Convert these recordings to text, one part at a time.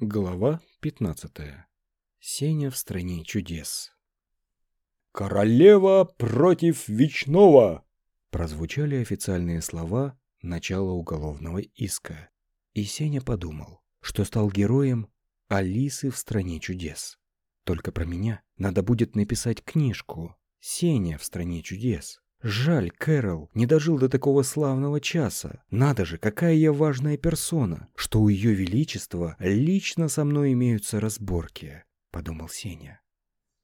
Глава 15. Сеня в стране чудес. «Королева против Вечного!» Прозвучали официальные слова начала уголовного иска. И Сеня подумал, что стал героем Алисы в стране чудес. Только про меня надо будет написать книжку «Сеня в стране чудес». Жаль, Кэрол не дожил до такого славного часа. Надо же, какая я важная персона, что у ее величества лично со мной имеются разборки, подумал Сеня.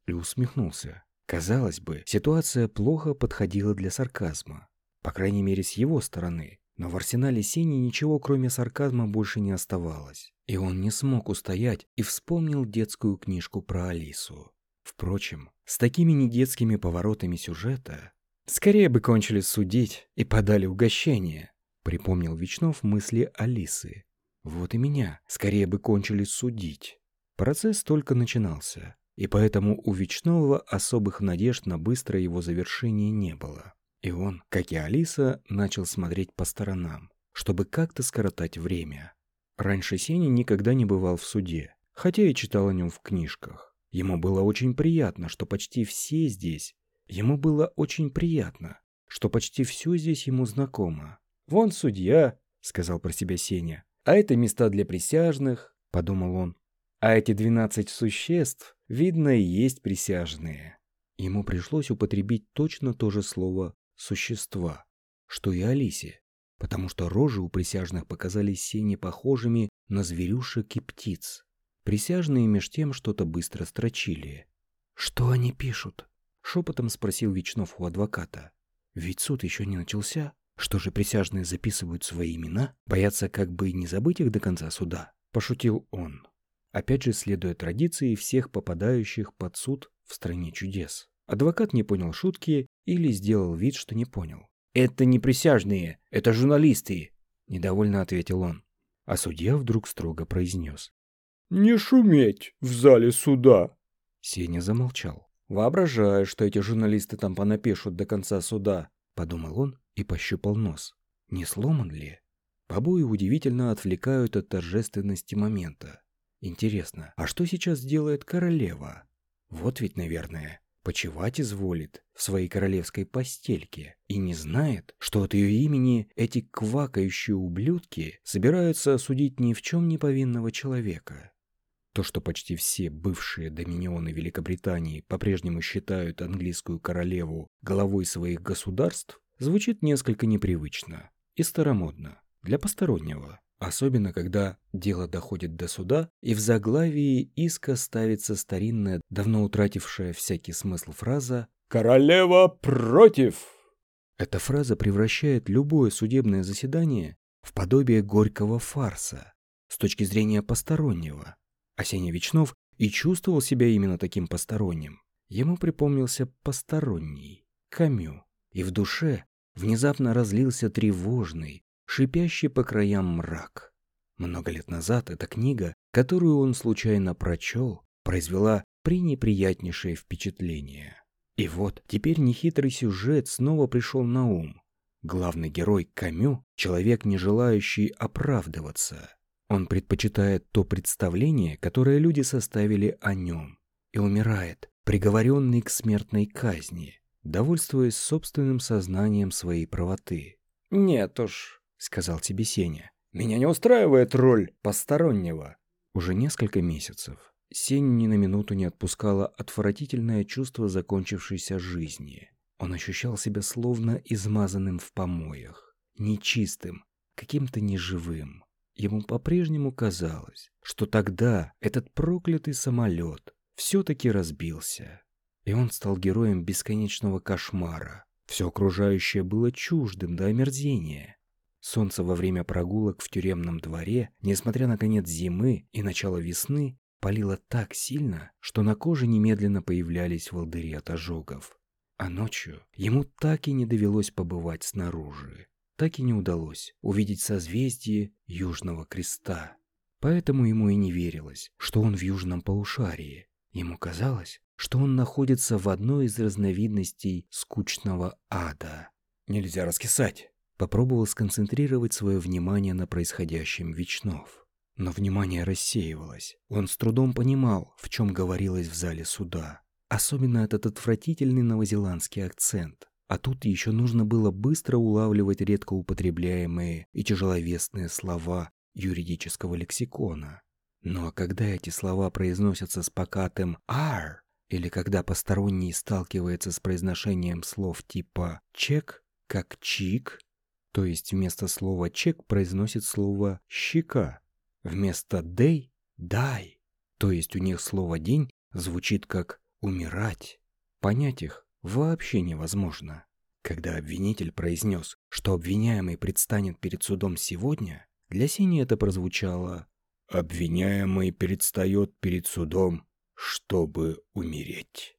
И усмехнулся. Казалось бы, ситуация плохо подходила для сарказма. По крайней мере, с его стороны. Но в арсенале Сени ничего, кроме сарказма, больше не оставалось. И он не смог устоять и вспомнил детскую книжку про Алису. Впрочем, с такими недетскими поворотами сюжета Скорее бы кончили судить и подали угощение, припомнил Вечнов мысли Алисы. Вот и меня, скорее бы кончили судить. Процесс только начинался, и поэтому у Вечного особых надежд на быстрое его завершение не было. И он, как и Алиса, начал смотреть по сторонам, чтобы как-то скоротать время. Раньше Сеня никогда не бывал в суде, хотя и читал о нем в книжках. Ему было очень приятно, что почти все здесь Ему было очень приятно, что почти все здесь ему знакомо. «Вон судья», — сказал про себя Сеня. «А это места для присяжных», — подумал он. «А эти двенадцать существ, видно, и есть присяжные». Ему пришлось употребить точно то же слово «существа», что и Алисе, потому что рожи у присяжных показались Сене похожими на зверюшек и птиц. Присяжные меж тем что-то быстро строчили. «Что они пишут?» Шепотом спросил Вечнов у адвоката. Ведь суд еще не начался. Что же присяжные записывают свои имена? Боятся как бы не забыть их до конца суда? Пошутил он. Опять же, следуя традиции всех попадающих под суд в стране чудес. Адвокат не понял шутки или сделал вид, что не понял. «Это не присяжные, это журналисты», – недовольно ответил он. А судья вдруг строго произнес. «Не шуметь в зале суда!» Сеня замолчал. «Воображаю, что эти журналисты там понапишут до конца суда», — подумал он и пощупал нос. «Не сломан ли?» Побои удивительно отвлекают от торжественности момента. Интересно, а что сейчас делает королева? Вот ведь, наверное, почевать изволит в своей королевской постельке и не знает, что от ее имени эти квакающие ублюдки собираются осудить ни в чем не повинного человека. То, что почти все бывшие доминионы Великобритании по-прежнему считают английскую королеву головой своих государств, звучит несколько непривычно и старомодно для постороннего. Особенно, когда дело доходит до суда, и в заглавии иска ставится старинная, давно утратившая всякий смысл фраза «Королева против!». Эта фраза превращает любое судебное заседание в подобие горького фарса с точки зрения постороннего. Осеня Вечнов и чувствовал себя именно таким посторонним. Ему припомнился посторонний, Камю, и в душе внезапно разлился тревожный, шипящий по краям мрак. Много лет назад эта книга, которую он случайно прочел, произвела пренеприятнейшее впечатление. И вот теперь нехитрый сюжет снова пришел на ум. Главный герой Камю – человек, не желающий оправдываться. Он предпочитает то представление, которое люди составили о нем, и умирает, приговоренный к смертной казни, довольствуясь собственным сознанием своей правоты. «Нет уж», — сказал тебе Сеня, — «меня не устраивает роль постороннего». Уже несколько месяцев Сеню ни на минуту не отпускало отвратительное чувство закончившейся жизни. Он ощущал себя словно измазанным в помоях, нечистым, каким-то неживым. Ему по-прежнему казалось, что тогда этот проклятый самолет все-таки разбился, и он стал героем бесконечного кошмара. Все окружающее было чуждым до омерзения. Солнце во время прогулок в тюремном дворе, несмотря на конец зимы и начало весны, палило так сильно, что на коже немедленно появлялись волдыри от ожогов. А ночью ему так и не довелось побывать снаружи так и не удалось увидеть созвездие Южного Креста. Поэтому ему и не верилось, что он в Южном полушарии. Ему казалось, что он находится в одной из разновидностей скучного ада. Нельзя раскисать. Попробовал сконцентрировать свое внимание на происходящем Вечнов. Но внимание рассеивалось. Он с трудом понимал, в чем говорилось в зале суда. Особенно этот отвратительный новозеландский акцент. А тут еще нужно было быстро улавливать редко употребляемые и тяжеловесные слова юридического лексикона. Ну а когда эти слова произносятся с покатым «ар», или когда посторонний сталкивается с произношением слов типа «чек», как «чик», то есть вместо слова «чек» произносит слово «щека», вместо «дэй» — «дай», то есть у них слово «день» звучит как «умирать». Понять их вообще невозможно. Когда обвинитель произнес, что обвиняемый предстанет перед судом сегодня, для Сини это прозвучало «Обвиняемый предстает перед судом, чтобы умереть».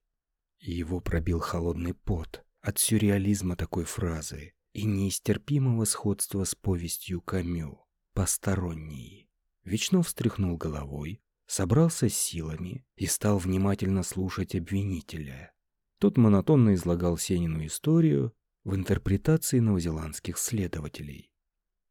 Его пробил холодный пот от сюрреализма такой фразы и неистерпимого сходства с повестью Камю «Посторонний». Вечнов встряхнул головой, собрался с силами и стал внимательно слушать обвинителя. Тот монотонно излагал Сенину историю в интерпретации новозеландских следователей.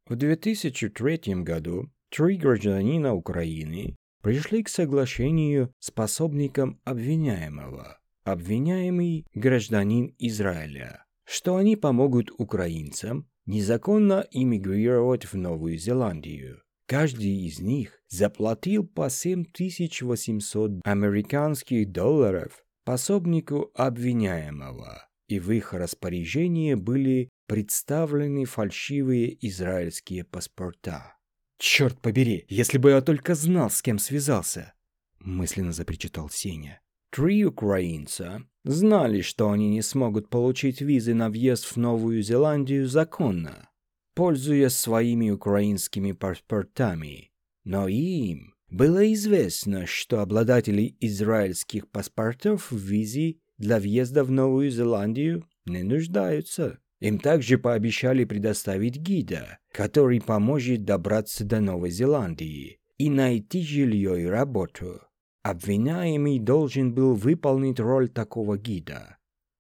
В 2003 году три гражданина Украины пришли к соглашению с пособником обвиняемого, обвиняемый гражданин Израиля, что они помогут украинцам незаконно иммигрировать в Новую Зеландию. Каждый из них заплатил по 7800 американских долларов пособнику обвиняемого, и в их распоряжении были представлены фальшивые израильские паспорта. «Черт побери, если бы я только знал, с кем связался!» мысленно запричитал Сеня. Три украинца знали, что они не смогут получить визы на въезд в Новую Зеландию законно пользуясь своими украинскими паспортами. Но им было известно, что обладатели израильских паспортов в визе для въезда в Новую Зеландию не нуждаются. Им также пообещали предоставить гида, который поможет добраться до Новой Зеландии и найти жилье и работу. Обвиняемый должен был выполнить роль такого гида.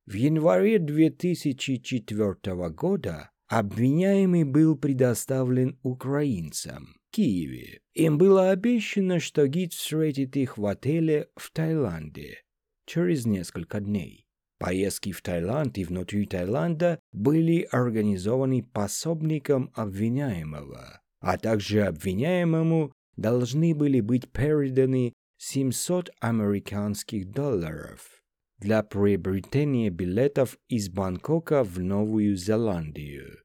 В январе 2004 года Обвиняемый был предоставлен украинцам Киеве. Им было обещано, что гид встретит их в отеле в Таиланде через несколько дней. Поездки в Таиланд и внутри Таиланда были организованы пособником обвиняемого, а также обвиняемому должны были быть переданы 700 американских долларов для приобретения билетов из Бангкока в Новую Зеландию.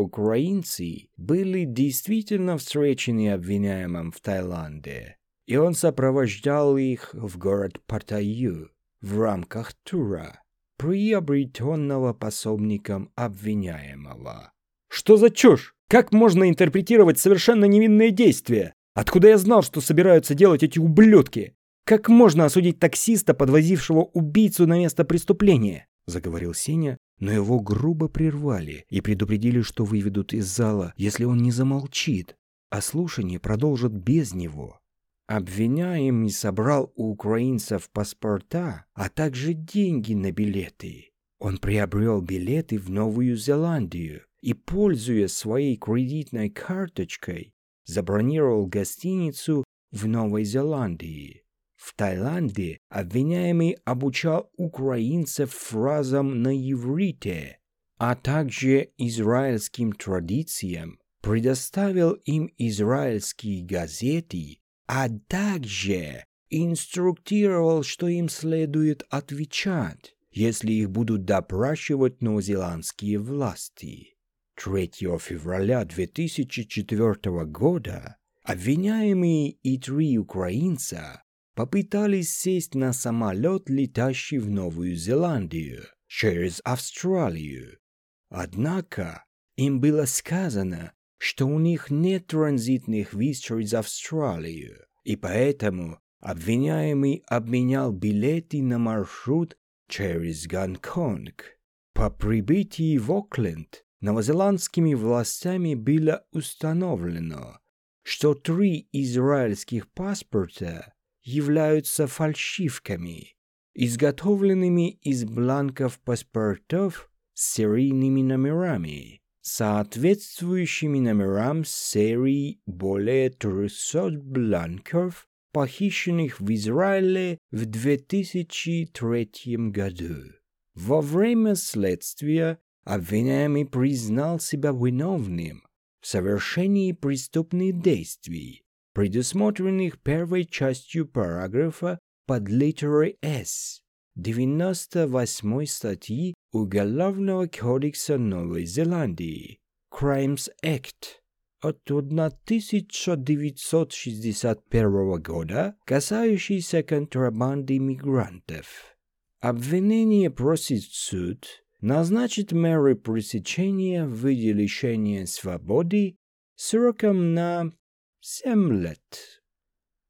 Украинцы были действительно встречены обвиняемым в Таиланде, и он сопровождал их в город Паттайю в рамках тура, приобретенного пособником обвиняемого. «Что за чушь? Как можно интерпретировать совершенно невинные действия? Откуда я знал, что собираются делать эти ублюдки? Как можно осудить таксиста, подвозившего убийцу на место преступления? Заговорил Сеня, но его грубо прервали и предупредили, что выведут из зала, если он не замолчит, а слушание продолжат без него. Обвиняемый собрал у украинцев паспорта, а также деньги на билеты. Он приобрел билеты в Новую Зеландию и, пользуясь своей кредитной карточкой, забронировал гостиницу в Новой Зеландии. В Таиланде обвиняемый обучал украинцев фразам на иврите, а также израильским традициям, предоставил им израильские газеты, а также инструктировал, что им следует отвечать, если их будут допрашивать новозеландские власти. 3 февраля 2004 года обвиняемые и три украинца попытались сесть на самолет, летящий в Новую Зеландию через Австралию. Однако им было сказано, что у них нет транзитных виз через Австралию, и поэтому обвиняемый обменял билеты на маршрут через Гонконг. По прибытии в Окленд новозеландскими властями было установлено, что три израильских паспорта являются фальшивками, изготовленными из бланков паспортов с серийными номерами. соответствующими номерам серии более 300 бланков, похищенных в Израиле в 2003 году. Во время следствия обвиняемый признал себя виновным в совершении преступных действий, предусмотренных первой частью параграфа под литерой «С» 98 статьи Уголовного кодекса Новой Зеландии Crimes Act от 1961 года, касающийся контрабанды мигрантов. Обвинение просит суд назначить меры пресечения в виде лишения свободы сроком на 7 лет.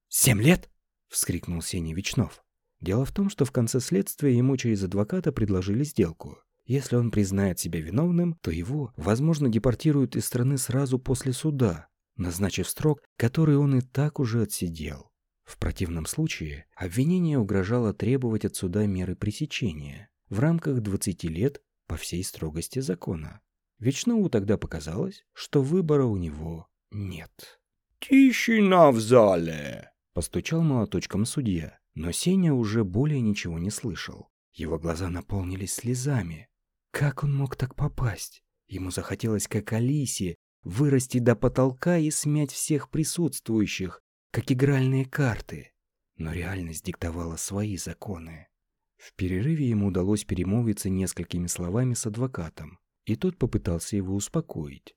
«Семь лет?» — вскрикнул Сеня Вечнов. Дело в том, что в конце следствия ему через адвоката предложили сделку. Если он признает себя виновным, то его, возможно, депортируют из страны сразу после суда, назначив срок, который он и так уже отсидел. В противном случае обвинение угрожало требовать от суда меры пресечения в рамках 20 лет по всей строгости закона. Вечнову тогда показалось, что выбора у него нет. «Тишина в зале!» – постучал молоточком судья. Но Сеня уже более ничего не слышал. Его глаза наполнились слезами. Как он мог так попасть? Ему захотелось, как Алисе, вырасти до потолка и смять всех присутствующих, как игральные карты. Но реальность диктовала свои законы. В перерыве ему удалось перемолвиться несколькими словами с адвокатом, и тот попытался его успокоить,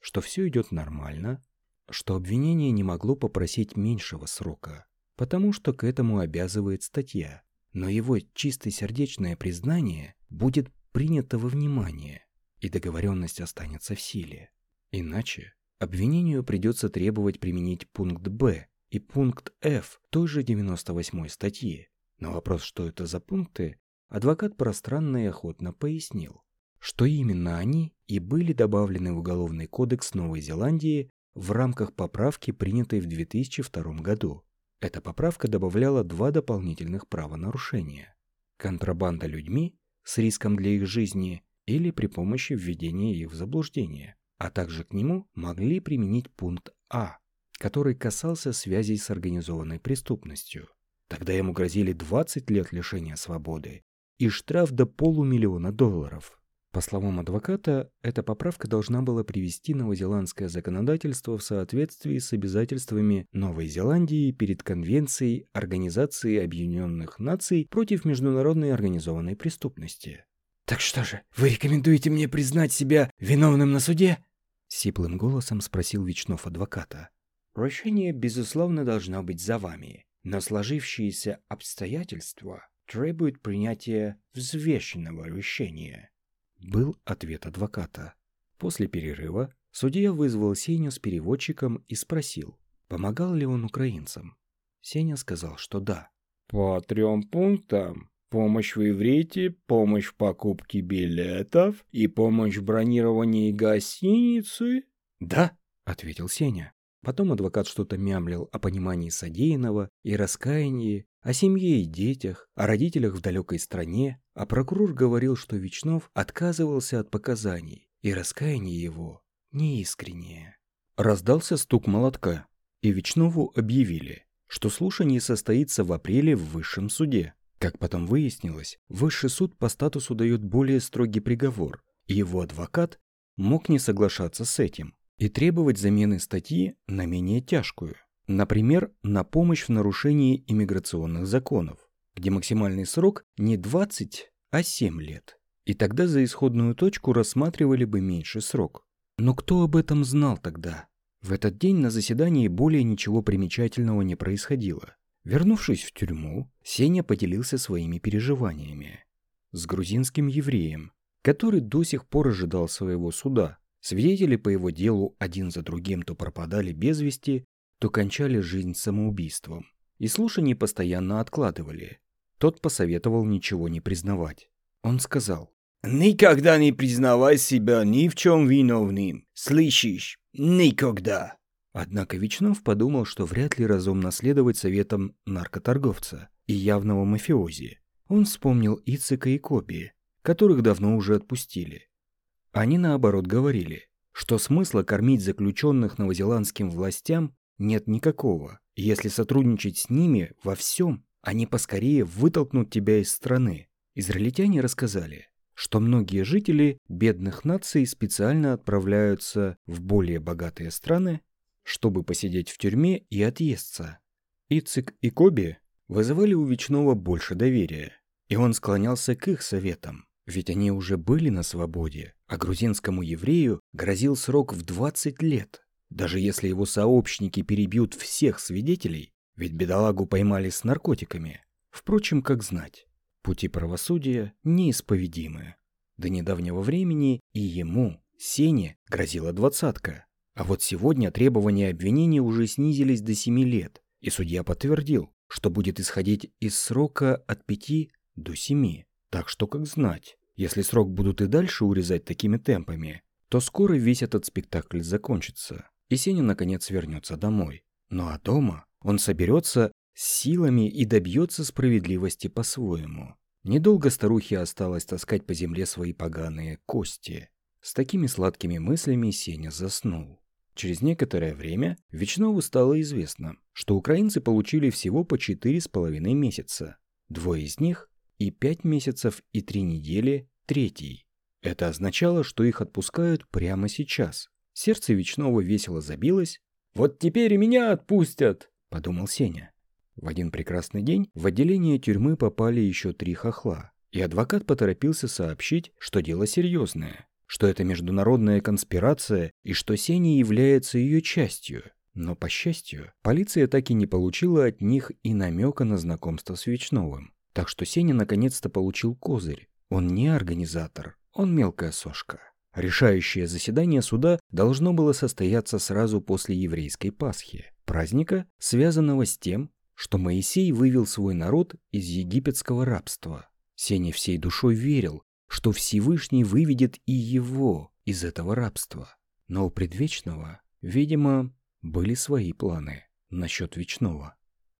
что все идет нормально, что обвинение не могло попросить меньшего срока, потому что к этому обязывает статья. Но его чистосердечное признание будет принято во внимание, и договоренность останется в силе. Иначе обвинению придется требовать применить пункт «Б» и пункт «Ф» той же 98 статьи. На вопрос, что это за пункты, адвокат пространно и охотно пояснил, что именно они и были добавлены в Уголовный кодекс Новой Зеландии в рамках поправки, принятой в 2002 году. Эта поправка добавляла два дополнительных правонарушения. Контрабанда людьми с риском для их жизни или при помощи введения их в заблуждение, а также к нему могли применить пункт А, который касался связей с организованной преступностью. Тогда ему грозили 20 лет лишения свободы и штраф до полумиллиона долларов. По словам адвоката, эта поправка должна была привести новозеландское законодательство в соответствии с обязательствами Новой Зеландии перед Конвенцией Организации Объединенных Наций против международной организованной преступности. «Так что же, вы рекомендуете мне признать себя виновным на суде?» Сиплым голосом спросил Вечнов адвоката. «Решение, безусловно, должно быть за вами, но сложившиеся обстоятельства требуют принятия взвешенного решения». Был ответ адвоката. После перерыва судья вызвал Сеню с переводчиком и спросил, помогал ли он украинцам. Сеня сказал, что да. «По трем пунктам. Помощь в иврите, помощь в покупке билетов и помощь в бронировании гостиницы?» «Да», — ответил Сеня. Потом адвокат что-то мямлил о понимании содеянного и раскаянии, о семье и детях, о родителях в далекой стране, а прокурор говорил, что Вечнов отказывался от показаний, и раскаяние его неискреннее. Раздался стук молотка, и Вечнову объявили, что слушание состоится в апреле в высшем суде. Как потом выяснилось, высший суд по статусу дает более строгий приговор, и его адвокат мог не соглашаться с этим и требовать замены статьи на менее тяжкую. Например, на помощь в нарушении иммиграционных законов, где максимальный срок не 20, а 7 лет. И тогда за исходную точку рассматривали бы меньший срок. Но кто об этом знал тогда? В этот день на заседании более ничего примечательного не происходило. Вернувшись в тюрьму, Сеня поделился своими переживаниями. С грузинским евреем, который до сих пор ожидал своего суда. Свидетели по его делу один за другим то пропадали без вести, то кончали жизнь самоубийством. И слушания постоянно откладывали. Тот посоветовал ничего не признавать. Он сказал, «Никогда не признавай себя ни в чем виновным. Слышишь? Никогда!» Однако Вечнов подумал, что вряд ли разумно следовать советам наркоторговца и явного мафиози. Он вспомнил Ицика и Коби, которых давно уже отпустили. Они, наоборот, говорили, что смысла кормить заключенных новозеландским властям нет никакого. Если сотрудничать с ними во всем, они поскорее вытолкнут тебя из страны. Израильтяне рассказали, что многие жители бедных наций специально отправляются в более богатые страны, чтобы посидеть в тюрьме и отъесться. Ицик и Коби вызывали у Вечного больше доверия, и он склонялся к их советам, ведь они уже были на свободе, а грузинскому еврею грозил срок в 20 лет. Даже если его сообщники перебьют всех свидетелей, ведь бедолагу поймали с наркотиками. Впрочем, как знать, пути правосудия неисповедимы. До недавнего времени и ему, Сене, грозила двадцатка. А вот сегодня требования обвинения уже снизились до семи лет, и судья подтвердил, что будет исходить из срока от пяти до семи. Так что как знать, если срок будут и дальше урезать такими темпами, то скоро весь этот спектакль закончится, и Сеня наконец вернется домой. Ну а дома он соберется с силами и добьется справедливости по-своему. Недолго старухе осталось таскать по земле свои поганые кости. С такими сладкими мыслями Сеня заснул. Через некоторое время Вечнову стало известно, что украинцы получили всего по четыре с половиной месяца. Двое из них и пять месяцев и три недели третий. Это означало, что их отпускают прямо сейчас. Сердце Вечного весело забилось. «Вот теперь и меня отпустят!» – подумал Сеня. В один прекрасный день в отделение тюрьмы попали еще три хохла, и адвокат поторопился сообщить, что дело серьезное, что это международная конспирация и что Сеня является ее частью. Но, по счастью, полиция так и не получила от них и намека на знакомство с Вечновым. Так что Сеня наконец-то получил козырь. Он не организатор, он мелкая сошка. Решающее заседание суда должно было состояться сразу после еврейской Пасхи, праздника, связанного с тем, что Моисей вывел свой народ из египетского рабства. Сеня всей душой верил, что Всевышний выведет и его из этого рабства. Но у предвечного, видимо, были свои планы насчет вечного.